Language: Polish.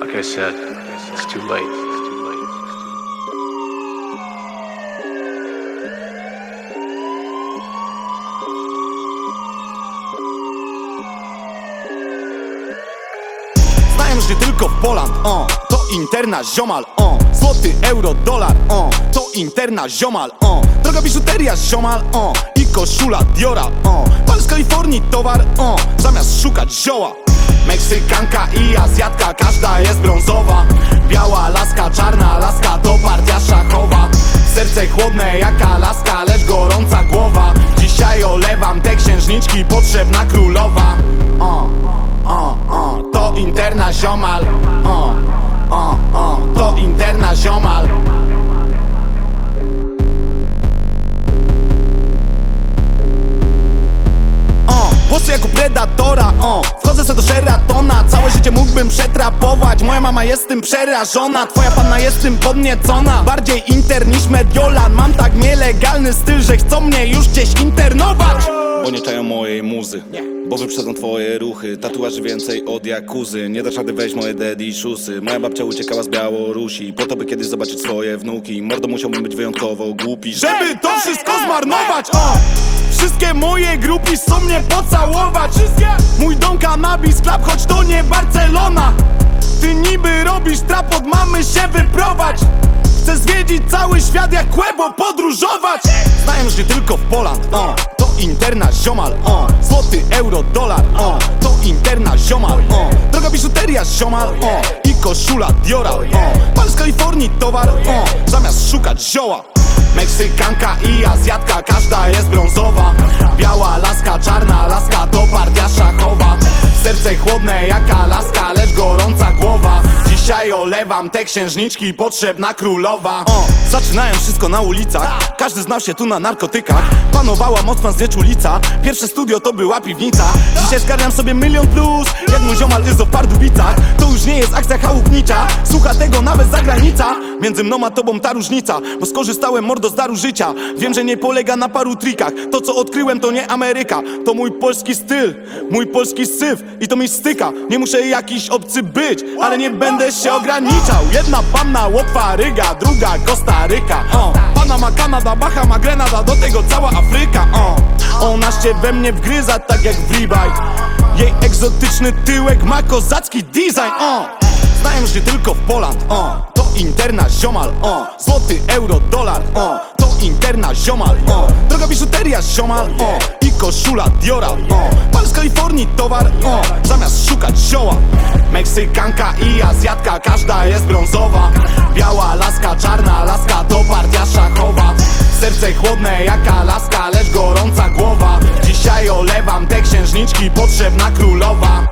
Like I said, it's too late. Się tylko w Poland, o To interna ziomal, o. Złoty, euro, dolar, o To interna ziomal, o. Droga biżuteria ziomal, o. I koszula Diora, o. Pal z Kalifornii towar, o. Zamiast szukać zioła Meksykanka i Azjatka, każda jest brązowa. Biała laska, czarna laska, to partia szachowa. Serce chłodne jak Alaska, lecz gorąca głowa. Dzisiaj olewam te księżniczki, potrzebna królowa. O, o, o, to interna ziomal. O, o, o, to interna ziomal. O, Włosy jak u Predatora, o Wchodzę se do Sheratona Całe życie mógłbym przetrapować. Moja mama jest tym przerażona Twoja panna jest tym podniecona. Bardziej inter niż mediolan Mam tak nielegalny styl, że chcą mnie już gdzieś internować. Bo nie czają mojej muzy Bo wyprzedzą twoje ruchy. Tatuaży więcej od jakuzy Nie dasz rady wejść moje daddy szusy Moja babcia uciekała z Białorusi Po to by kiedyś zobaczyć swoje wnuki. Mordo musiałbym być wyjątkowo głupi Żeby to wszystko zmarnować, o Wszystkie moje grupy chcą mnie pocałować. Mój dom cannabis club, choć to nie Barcelona. Ty niby robisz trap, od mamy się wyprowadź. Chcę zwiedzić cały świat jak kłębo podróżować. Znają się tylko w Poland, o. To interna ziomal, o. Złoty, euro, dolar, o. To interna ziomal, o. Droga biżuteria ziomal, o. I koszula Diora, o. Pal z Kalifornii towar, o. Zamiast szukać zioła Meksykanka i Azjatka, każda jest brązowa. Biała laska, czarna laska, to partia szachowa. Serce chłodne jak Alaska, lecz gorąca głowa Dzisiaj olewam te księżniczki, potrzebna królowa. O, Zaczynają wszystko na ulicach Każdy znał się tu na narkotykach. Panowała mocna znieczulica Pierwsze studio to była piwnica. Dzisiaj zgarniam sobie milion plus Jak mój ziomal Izo w Pardubicach. To już nie jest akcja chałupnicza Słucha tego nawet zagranica Między mną a tobą ta różnica Bo skorzystałem mordo z daru życia. Wiem, że nie polega na paru trikach To co odkryłem to nie Ameryka. To mój polski styl Mój polski syf I to mi styka. Nie muszę jakiś obcy być Ale nie będę się ograniczał Jedna panna Łotwa, Ryga Druga Kostaryka o. Panama, Kanada, Bahama, Grenada Do tego cała Afryka o. Ona się we mnie wgryza tak jak w ribaj Jej egzotyczny tyłek ma kozacki design o. Znają się tylko w Poland o. To interna ziomal o. Złoty, euro, dolar o. To interna ziomal o. Droga biżuteria ziomal o. I koszula Diora o. Pal z Kalifornii towar o. Zamiast szukać Meksykanka i Azjatka, każda jest brązowa. Biała laska, czarna laska, to partia szachowa. Serce chłodne jak laska, lecz gorąca głowa. Dzisiaj olewam te księżniczki, potrzebna królowa.